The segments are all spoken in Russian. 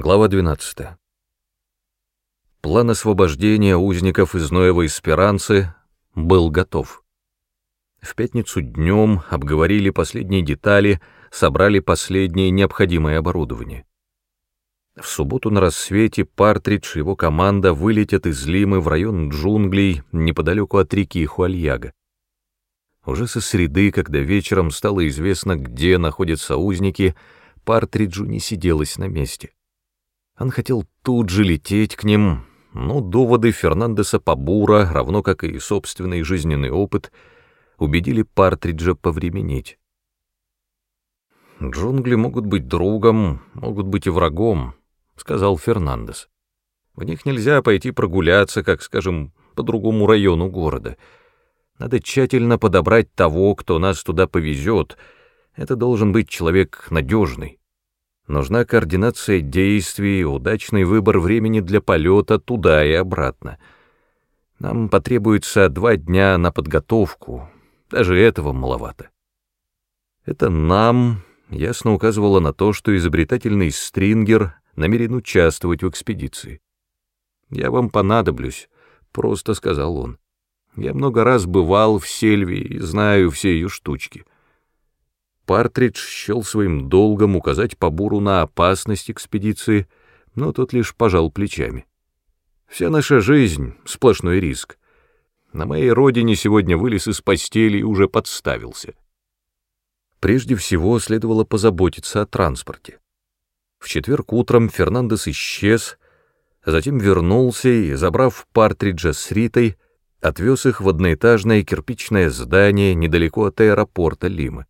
Глава 12. План освобождения узников из Ноева Эсперанцы был готов. В пятницу днем обговорили последние детали, собрали последнее необходимое оборудование. В субботу на рассвете Партридж и его команда вылетят из Лимы в район джунглей неподалеку от реки Хуальяга. Уже со среды, когда вечером стало известно, где находятся узники, Партриджу не сиделось на месте. Он хотел тут же лететь к ним, но доводы Фернандеса Пабура, равно как и собственный жизненный опыт, убедили Партриджа повременить. «Джунгли могут быть другом, могут быть и врагом», — сказал Фернандес. «В них нельзя пойти прогуляться, как, скажем, по другому району города. Надо тщательно подобрать того, кто нас туда повезет. Это должен быть человек надежный. Нужна координация действий, удачный выбор времени для полета туда и обратно. Нам потребуется два дня на подготовку, даже этого маловато. Это нам ясно указывало на то, что изобретательный стрингер намерен участвовать в экспедиции. «Я вам понадоблюсь», — просто сказал он. «Я много раз бывал в Сельве и знаю все ее штучки». Партридж счел своим долгом указать Пабуру на опасность экспедиции, но тот лишь пожал плечами. «Вся наша жизнь — сплошной риск. На моей родине сегодня вылез из постели и уже подставился». Прежде всего следовало позаботиться о транспорте. В четверг утром Фернандес исчез, затем вернулся и, забрав Партриджа с Ритой, отвез их в одноэтажное кирпичное здание недалеко от аэропорта Лимы.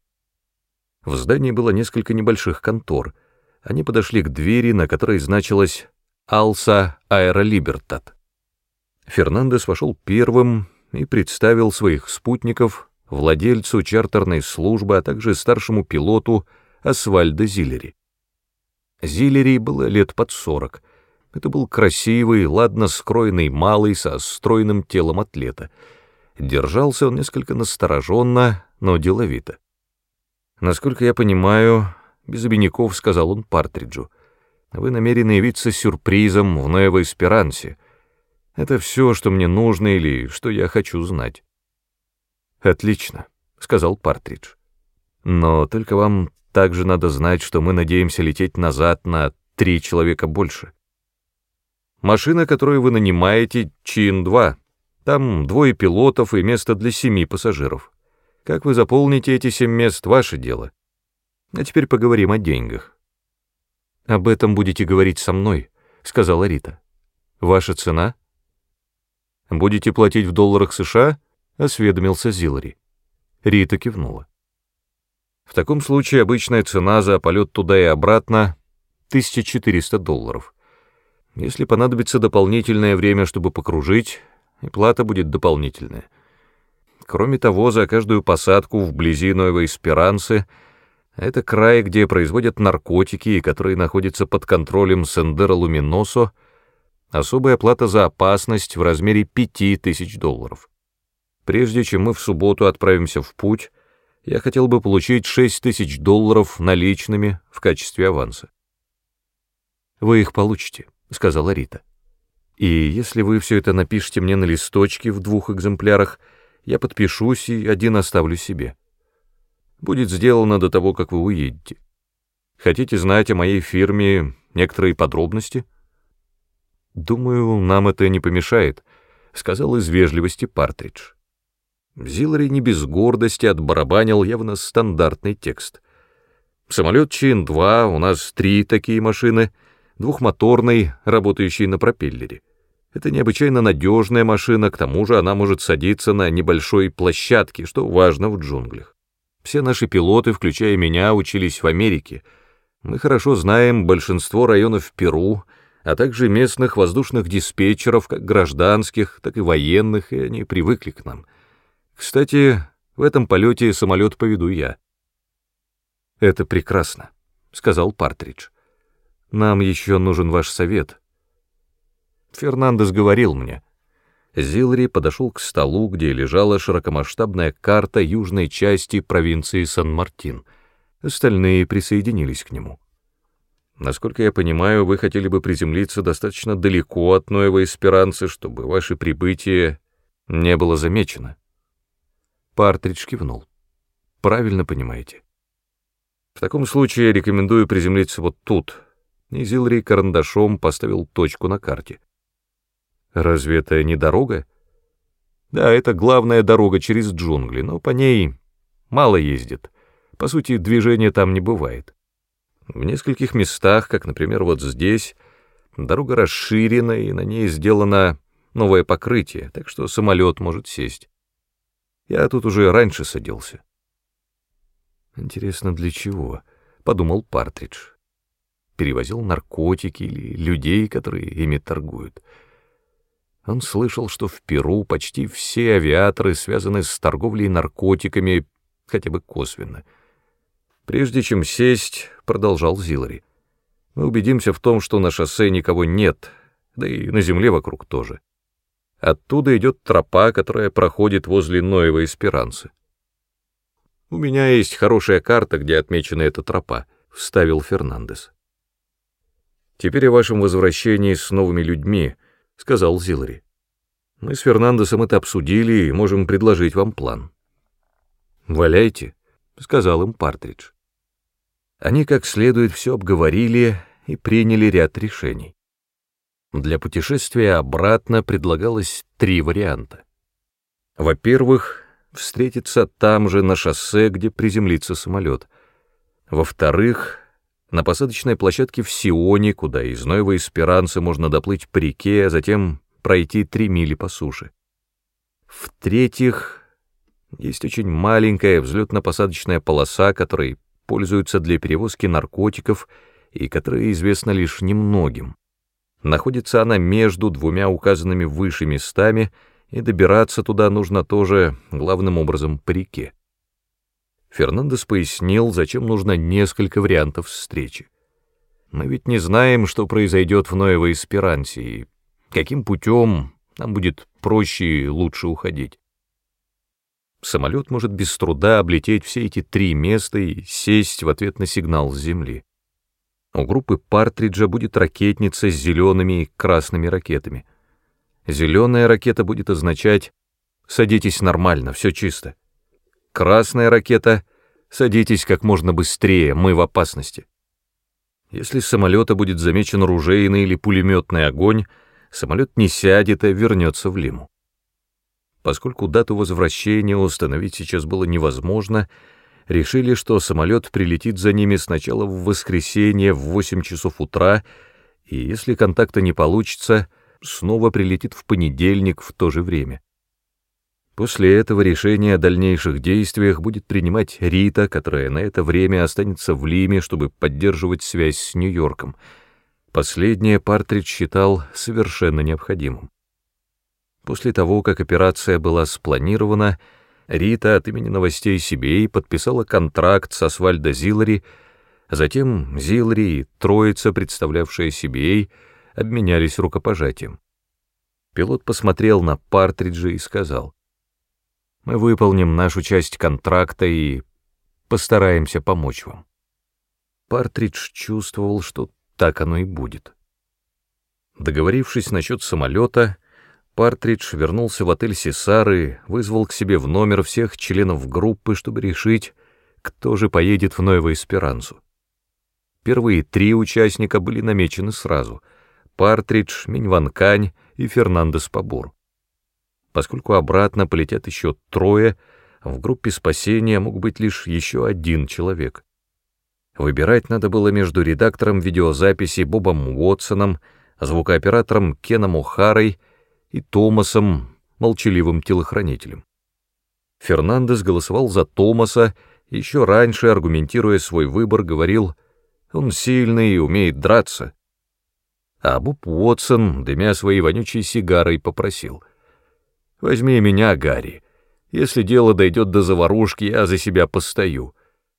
В здании было несколько небольших контор. Они подошли к двери, на которой значилось «Алса Аэролибертат». Фернандес вошел первым и представил своих спутников владельцу чартерной службы, а также старшему пилоту Асвальдо Зиллери. Зиллери было лет под сорок. Это был красивый, ладно скроенный малый со стройным телом атлета. Держался он несколько настороженно, но деловито. Насколько я понимаю, без обиняков сказал он Партриджу, вы намерены явиться сюрпризом в Новой Эсперансе. Это все, что мне нужно или что я хочу знать. Отлично, сказал Партридж. Но только вам также надо знать, что мы надеемся лететь назад на три человека больше. Машина, которую вы нанимаете, Чин-2. Там двое пилотов и место для семи пассажиров. Как вы заполните эти семь мест, ваше дело. А теперь поговорим о деньгах. Об этом будете говорить со мной, сказала Рита. Ваша цена? Будете платить в долларах США? осведомился Зилари. Рита кивнула. В таком случае обычная цена за полет туда и обратно 1400 долларов. Если понадобится дополнительное время, чтобы покружить, и плата будет дополнительная. Кроме того, за каждую посадку вблизи Новой Эсперанцы это край, где производят наркотики и который находится под контролем Сендера Луминосо, особая плата за опасность в размере 5000 долларов. Прежде чем мы в субботу отправимся в путь, я хотел бы получить 6000 долларов наличными в качестве аванса. «Вы их получите», — сказала Рита. «И если вы все это напишите мне на листочке в двух экземплярах, — я подпишусь и один оставлю себе. Будет сделано до того, как вы уедете. Хотите знать о моей фирме некоторые подробности? Думаю, нам это не помешает, сказал из вежливости Партридж. Зилари не без гордости отбарабанил явно стандартный текст. Самолет Чин-2, у нас три такие машины, двухмоторный, работающий на пропеллере. Это необычайно надежная машина, к тому же она может садиться на небольшой площадке, что важно в джунглях. Все наши пилоты, включая меня, учились в Америке. Мы хорошо знаем большинство районов Перу, а также местных воздушных диспетчеров, как гражданских, так и военных, и они привыкли к нам. Кстати, в этом полете самолет поведу я. «Это прекрасно», — сказал Партридж. «Нам еще нужен ваш совет». Фернандес говорил мне. Зилри подошел к столу, где лежала широкомасштабная карта южной части провинции Сан-Мартин. Остальные присоединились к нему. Насколько я понимаю, вы хотели бы приземлиться достаточно далеко от Ноева Эсперанцы, чтобы ваше прибытие не было замечено. Партридж кивнул. Правильно понимаете. В таком случае рекомендую приземлиться вот тут. И Зилри карандашом поставил точку на карте. Разве это не дорога? Да, это главная дорога через джунгли, но по ней мало ездит. По сути, движения там не бывает. В нескольких местах, как, например, вот здесь, дорога расширена, и на ней сделано новое покрытие, так что самолет может сесть. Я тут уже раньше садился. Интересно, для чего? — подумал Партридж. Перевозил наркотики или людей, которые ими торгуют. Он слышал, что в Перу почти все авиаторы связаны с торговлей наркотиками, хотя бы косвенно — Прежде чем сесть, продолжал Зилари, мы убедимся в том, что на шоссе никого нет, да и на земле вокруг тоже. Оттуда идет тропа, которая проходит возле Ноева Эсперанцы. «У меня есть хорошая карта, где отмечена эта тропа», — вставил Фернандес. «Теперь о вашем возвращении с новыми людьми», — сказал Зилари. «Мы с Фернандесом это обсудили и можем предложить вам план». «Валяйте», — сказал им Партридж. Они как следует все обговорили и приняли ряд решений. Для путешествия обратно предлагалось три варианта. Во-первых, встретиться там же на шоссе, где приземлится самолет. Во-вторых, на посадочной площадке в Сионе, куда из Ноева Эсперанцы можно доплыть по реке, а затем пройти три мили по суше. В-третьих, есть очень маленькая взлетно-посадочная полоса, которой пользуются для перевозки наркотиков и которая известна лишь немногим. Находится она между двумя указанными выше местами, и добираться туда нужно тоже главным образом по реке. Фернандес пояснил, зачем нужно несколько вариантов встречи. Мы ведь не знаем, что произойдет в Ноевой Эсперансе, и каким путем нам будет проще и лучше уходить. Самолет может без труда облететь все эти три места и сесть в ответ на сигнал с Земли. У группы Партриджа будет ракетница с зелеными и красными ракетами. Зеленая ракета будет означать «садитесь нормально, все чисто». Красная ракета «садитесь как можно быстрее, мы в опасности». Если с самолета будет замечен ружейный или пулеметный огонь, самолет не сядет и вернется в Лиму. Поскольку дату возвращения установить сейчас было невозможно, решили, что самолет прилетит за ними сначала в воскресенье в 8 часов утра, и если контакта не получится, снова прилетит в понедельник в то же время. После этого решение о дальнейших действиях будет принимать Рита, которая на это время останется в Лиме, чтобы поддерживать связь с Нью-Йорком. Последнее Партридж считал совершенно необходимым. После того, как операция была спланирована, Рита от имени новостей себе подписала контракт с Асвальдо Зилари, затем Зилари и троица, представлявшая себе, обменялись рукопожатием. Пилот посмотрел на Партриджа и сказал, «Мы выполним нашу часть контракта и постараемся помочь вам». Партридж чувствовал, что так оно и будет. Договорившись насчет самолета, Партридж вернулся в отель Сесары, вызвал к себе в номер всех членов группы, чтобы решить, кто же поедет в Новую Эсперансу. Первые три участника были намечены сразу — Партридж, Миньванкань и Фернандес Пабур. Поскольку обратно полетят еще трое, в группе спасения мог быть лишь еще один человек. Выбирать надо было между редактором видеозаписи Бобом Уотсоном, звукооператором Кеном О'Харой и Томасом, молчаливым телохранителем. Фернандес голосовал за Томаса, еще раньше, аргументируя свой выбор, говорил, он сильный и умеет драться. А Боб Уотсон, дымя своей вонючей сигарой, попросил, «Возьми меня, Гарри. Если дело дойдет до заварушки, я за себя постою.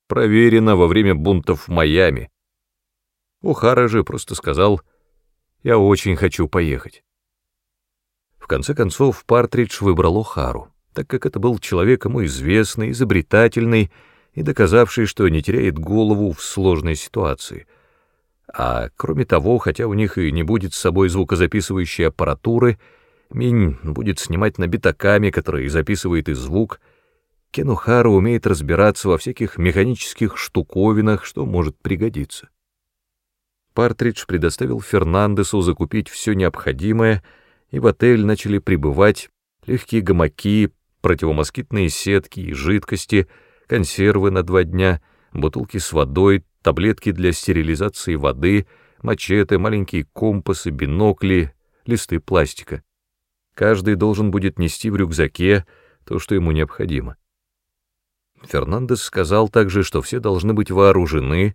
Проверено во время бунтов в Майами». Ухара же просто сказал, «Я очень хочу поехать» конце концов, Партридж выбрал О'Хару, так как это был человек ему известный, изобретательный и доказавший, что не теряет голову в сложной ситуации. А кроме того, хотя у них и не будет с собой звукозаписывающей аппаратуры, Минь будет снимать на битаками, которые записывает и звук. Кенухара умеет разбираться во всяких механических штуковинах, что может пригодиться. Партридж предоставил Фернандесу закупить все необходимое, и в отель начали прибывать легкие гамаки, противомоскитные сетки и жидкости, консервы на два дня, бутылки с водой, таблетки для стерилизации воды, мачете, маленькие компасы, бинокли, листы пластика. Каждый должен будет нести в рюкзаке то, что ему необходимо. Фернандес сказал также, что все должны быть вооружены,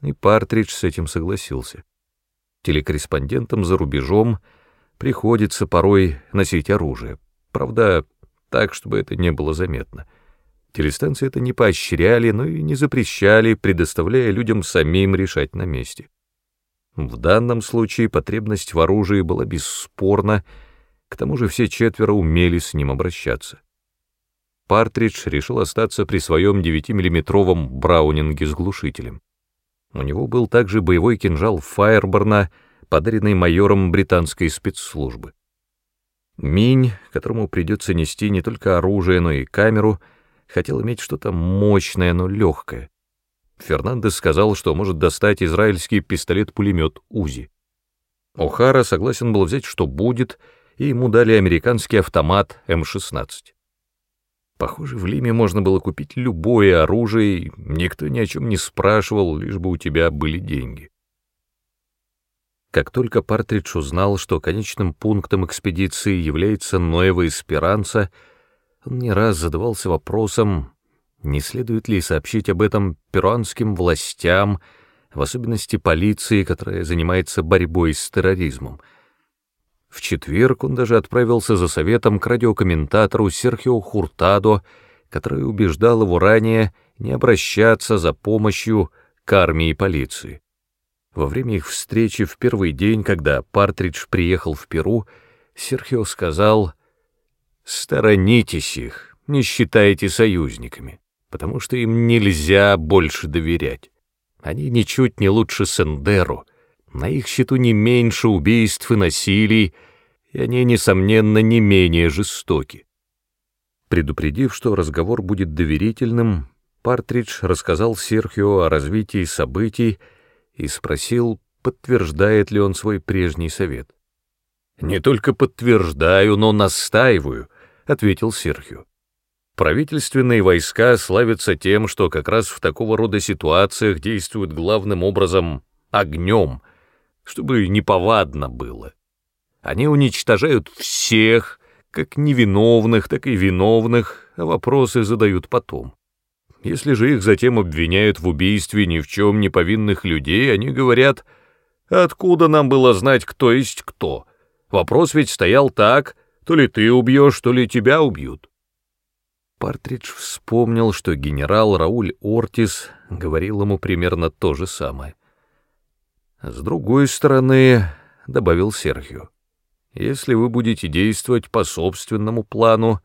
и Партридж с этим согласился. Телекорреспондентам за рубежом приходится порой носить оружие, правда, так, чтобы это не было заметно. Телестанции это не поощряли, но и не запрещали, предоставляя людям самим решать на месте. В данном случае потребность в оружии была бесспорна, к тому же все четверо умели с ним обращаться. Партридж решил остаться при своем 9-миллиметровом браунинге с глушителем. У него был также боевой кинжал Файерборна, подаренный майором британской спецслужбы. Минь, которому придется нести не только оружие, но и камеру, хотел иметь что-то мощное, но легкое. Фернандес сказал, что может достать израильский пистолет-пулемет УЗИ. О'Хара согласен был взять, что будет, и ему дали американский автомат М-16. Похоже, в Лиме можно было купить любое оружие, и никто ни о чем не спрашивал, лишь бы у тебя были деньги. Как только Партридж узнал, что конечным пунктом экспедиции является Ноева Эсперанца, он не раз задавался вопросом, не следует ли сообщить об этом перуанским властям, в особенности полиции, которая занимается борьбой с терроризмом. В четверг он даже отправился за советом к радиокомментатору Серхио Хуртадо, который убеждал его ранее не обращаться за помощью к армии и полиции. Во время их встречи в первый день, когда Партридж приехал в Перу, Серхио сказал «Сторонитесь их, не считайте союзниками, потому что им нельзя больше доверять. Они ничуть не лучше Сендеру, на их счету не меньше убийств и насилий, и они, несомненно, не менее жестоки». Предупредив, что разговор будет доверительным, Партридж рассказал Серхио о развитии событий, и спросил, подтверждает ли он свой прежний совет. «Не только подтверждаю, но настаиваю», — ответил Серхио. Правительственные войска славятся тем, что как раз в такого рода ситуациях действуют главным образом огнем, чтобы неповадно было. Они уничтожают всех, как невиновных, так и виновных, а вопросы задают потом. Если же их затем обвиняют в убийстве ни в чем не повинных людей, они говорят, откуда нам было знать, кто есть кто? Вопрос ведь стоял так, то ли ты убьешь, то ли тебя убьют. Партридж вспомнил, что генерал Рауль Ортис говорил ему примерно то же самое. С другой стороны, — добавил Серхио, — если вы будете действовать по собственному плану,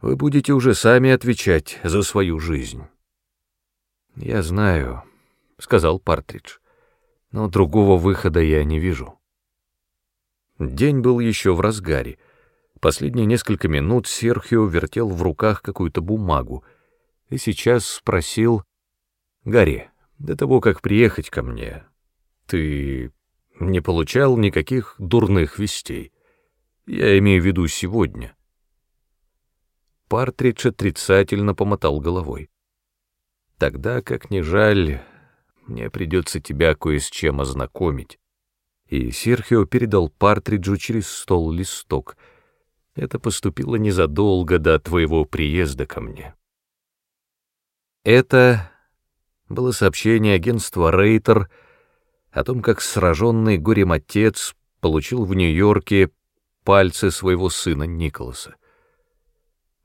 вы будете уже сами отвечать за свою жизнь. Я знаю, сказал Партридж, но другого выхода я не вижу. День был еще в разгаре. Последние несколько минут Серхио вертел в руках какую-то бумагу и сейчас спросил, «Гарри, до того, как приехать ко мне, ты не получал никаких дурных вестей? Я имею в виду сегодня». Партридж отрицательно помотал головой. «Тогда, как ни жаль, мне придется тебя кое с чем ознакомить». И Серхио передал Партриджу через стол листок. Это поступило незадолго до твоего приезда ко мне. Это было сообщение агентства «Рейтер» о том, как сраженный горем отец получил в Нью-Йорке пальцы своего сына Николаса.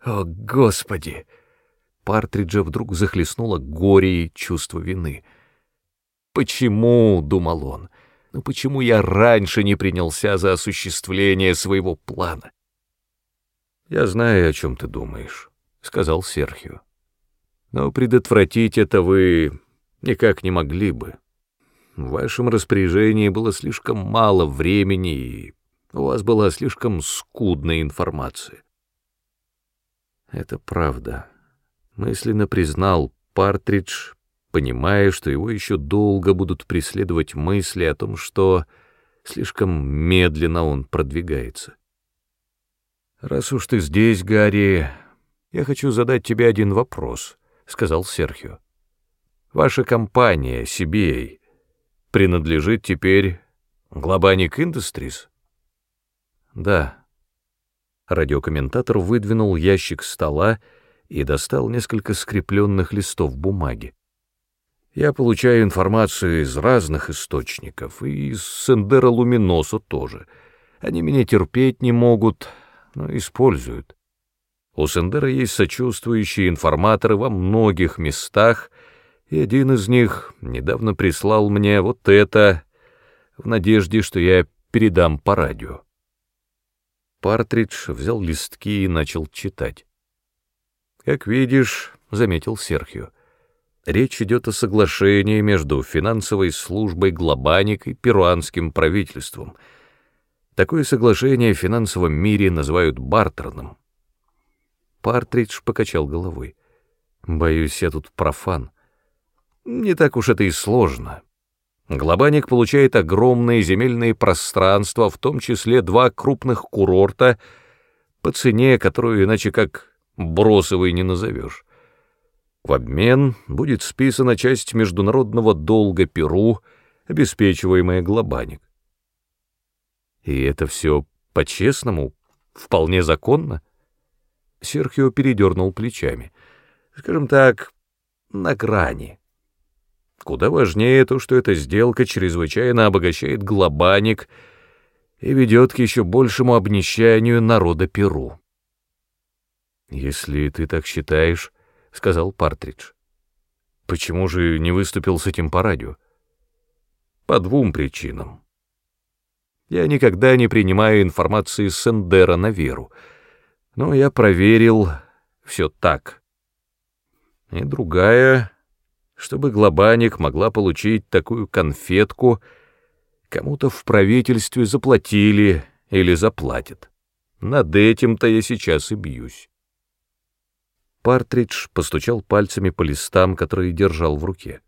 О, Господи! Партриджа вдруг захлестнуло горе и чувство вины. «Почему?» — думал он. «Ну почему я раньше не принялся за осуществление своего плана?» «Я знаю, о чем ты думаешь», — сказал Серхио. «Но предотвратить это вы никак не могли бы. В вашем распоряжении было слишком мало времени, и у вас была слишком скудная информация. Это правда. Мысленно признал Партридж, понимая, что его еще долго будут преследовать мысли о том, что слишком медленно он продвигается. «Раз уж ты здесь, Гарри, я хочу задать тебе один вопрос», — сказал Серхио. «Ваша компания, CBA, принадлежит теперь Globanic Industries?» «Да». Радиокомментатор выдвинул ящик стола и достал несколько скрепленных листов бумаги. Я получаю информацию из разных источников, и из Сендера Луминосо тоже. Они меня терпеть не могут, но используют. У Сендера есть сочувствующие информаторы во многих местах, и один из них недавно прислал мне вот это, в надежде, что я передам по радио. Партридж взял листки и начал читать. «Как видишь», — заметил Серхио, — Речь идет о соглашении между финансовой службой Глобаник и перуанским правительством. Такое соглашение в финансовом мире называют бартерным. Партридж покачал головой. Боюсь, я тут профан. Не так уж это и сложно. Глобаник получает огромные земельные пространства, в том числе два крупных курорта, по цене, которую иначе как бросовой не назовешь. В обмен будет списана часть международного долга Перу, обеспечиваемая Глобаник. И это все по-честному, вполне законно? Серхио передернул плечами. Скажем так, на грани. Куда важнее то, что эта сделка чрезвычайно обогащает Глобаник и ведет к еще большему обнищанию народа Перу. Если ты так считаешь, — сказал Партридж. «Почему же не выступил с этим по радио?» «По двум причинам. Я никогда не принимаю информации Сендера на веру, но я проверил все так. И другая, чтобы Глобаник могла получить такую конфетку, кому-то в правительстве заплатили или заплатят. Над этим-то я сейчас и бьюсь. Партридж постучал пальцами по листам, которые держал в руке.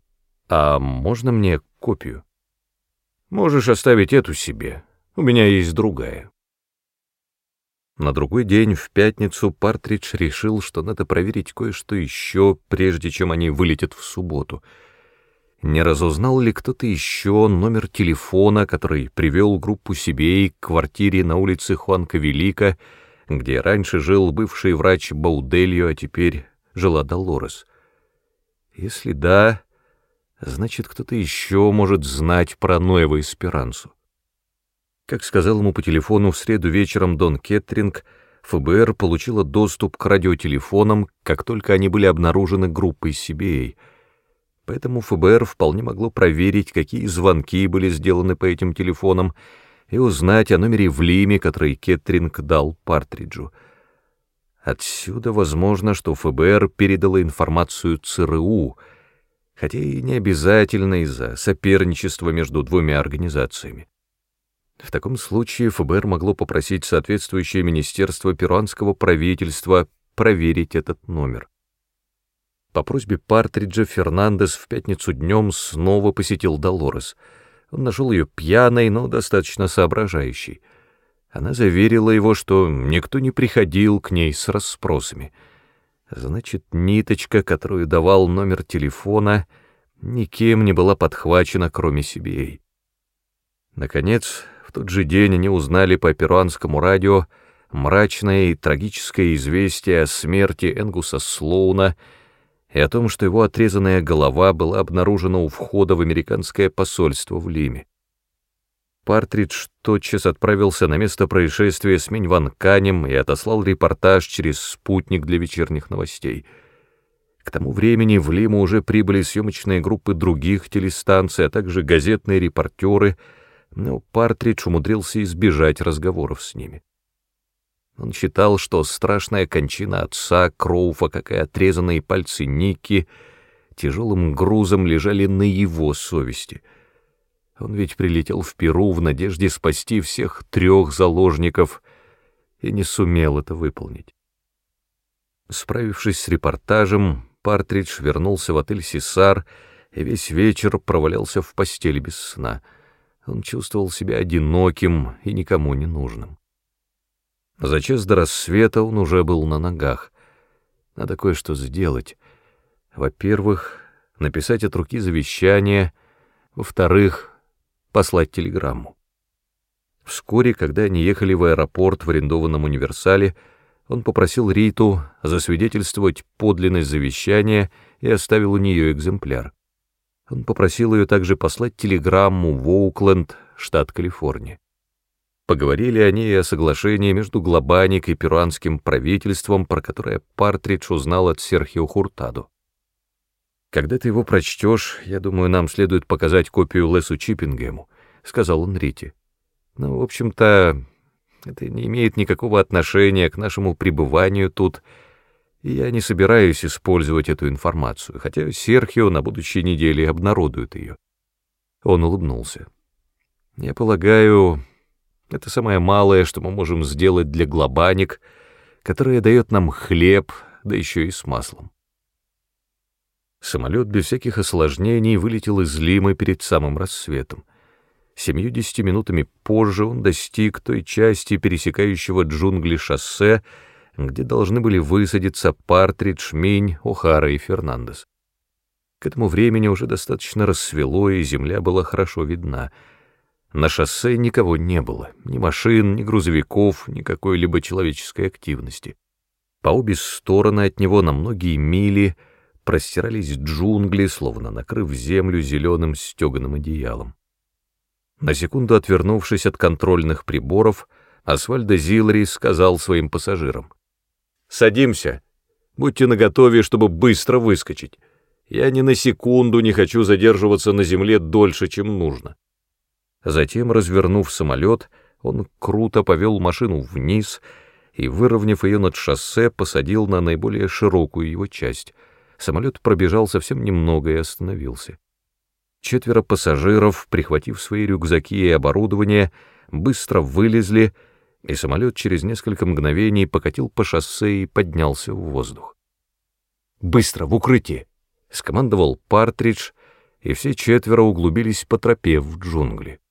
«А можно мне копию?» «Можешь оставить эту себе. У меня есть другая». На другой день, в пятницу, Партридж решил, что надо проверить кое-что еще, прежде чем они вылетят в субботу. Не разузнал ли кто-то еще номер телефона, который привел группу себе к квартире на улице Хуанка Велика, где раньше жил бывший врач Баудельо, а теперь жила Долорес. Если да, значит, кто-то еще может знать про Ноева Эсперансу. Как сказал ему по телефону в среду вечером Дон Кеттринг, ФБР получила доступ к радиотелефонам, как только они были обнаружены группой CBA. Поэтому ФБР вполне могло проверить, какие звонки были сделаны по этим телефонам, и узнать о номере в Лиме, который Кеттринг дал Партриджу. Отсюда возможно, что ФБР передало информацию ЦРУ, хотя и не обязательно из-за соперничества между двумя организациями. В таком случае ФБР могло попросить соответствующее министерство перуанского правительства проверить этот номер. По просьбе Партриджа Фернандес в пятницу днем снова посетил Долорес — он нашел ее пьяной, но достаточно соображающей. Она заверила его, что никто не приходил к ней с расспросами. Значит, ниточка, которую давал номер телефона, никем не была подхвачена, кроме себе. Наконец, тот же день они узнали по перуанскому радио мрачное и трагическое известие о смерти Энгуса Слоуна — и о том, что его отрезанная голова была обнаружена у входа в американское посольство в Лиме. Партридж тотчас отправился на место происшествия с Минь Канем и отослал репортаж через спутник для вечерних новостей. К тому времени в Лиму уже прибыли съемочные группы других телестанций, а также газетные репортеры, но Партридж умудрился избежать разговоров с ними. Он считал, что страшная кончина отца Кроуфа, как и отрезанные пальцы Ники, тяжелым грузом лежали на его совести. Он ведь прилетел в Перу в надежде спасти всех трех заложников и не сумел это выполнить. Справившись с репортажем, Партридж вернулся в отель «Сесар» и весь вечер провалялся в постели без сна. Он чувствовал себя одиноким и никому не нужным. За час до рассвета он уже был на ногах. Надо кое-что сделать. Во-первых, написать от руки завещание, во-вторых, послать телеграмму. Вскоре, когда они ехали в аэропорт в арендованном универсале, он попросил Риту засвидетельствовать подлинность завещания и оставил у нее экземпляр. Он попросил ее также послать телеграмму в Оукленд, штат Калифорния. Поговорили они и о соглашении между Глобаник и перуанским правительством, про которое Партридж узнал от Серхио Хуртадо. «Когда ты его прочтешь, я думаю, нам следует показать копию Лесу Чиппингему», — сказал он Рите. «Ну, в общем-то, это не имеет никакого отношения к нашему пребыванию тут, и я не собираюсь использовать эту информацию, хотя Серхио на будущей неделе обнародует ее. Он улыбнулся. Я полагаю, это самое малое, что мы можем сделать для глобаник, которое дает нам хлеб, да еще и с маслом. Самолет без всяких осложнений вылетел из Лимы перед самым рассветом. Семьюдесяти минутами позже он достиг той части пересекающего джунгли шоссе, где должны были высадиться Партридж, Минь, О'Хара и Фернандес. К этому времени уже достаточно рассвело, и земля была хорошо видна. На шоссе никого не было, ни машин, ни грузовиков, ни какой-либо человеческой активности. По обе стороны от него на многие мили простирались джунгли, словно накрыв землю зеленым стеганым одеялом. На секунду отвернувшись от контрольных приборов, Асфальдо Зилри сказал своим пассажирам. «Садимся. Будьте наготове, чтобы быстро выскочить. Я ни на секунду не хочу задерживаться на земле дольше, чем нужно». Затем, развернув самолет, он круто повел машину вниз и, выровняв ее над шоссе, посадил на наиболее широкую его часть. Самолет пробежал совсем немного и остановился. Четверо пассажиров, прихватив свои рюкзаки и оборудование, быстро вылезли, и самолет через несколько мгновений покатил по шоссе и поднялся в воздух. «Быстро, в укрытие!» — скомандовал Партридж, и все четверо углубились по тропе в джунгли.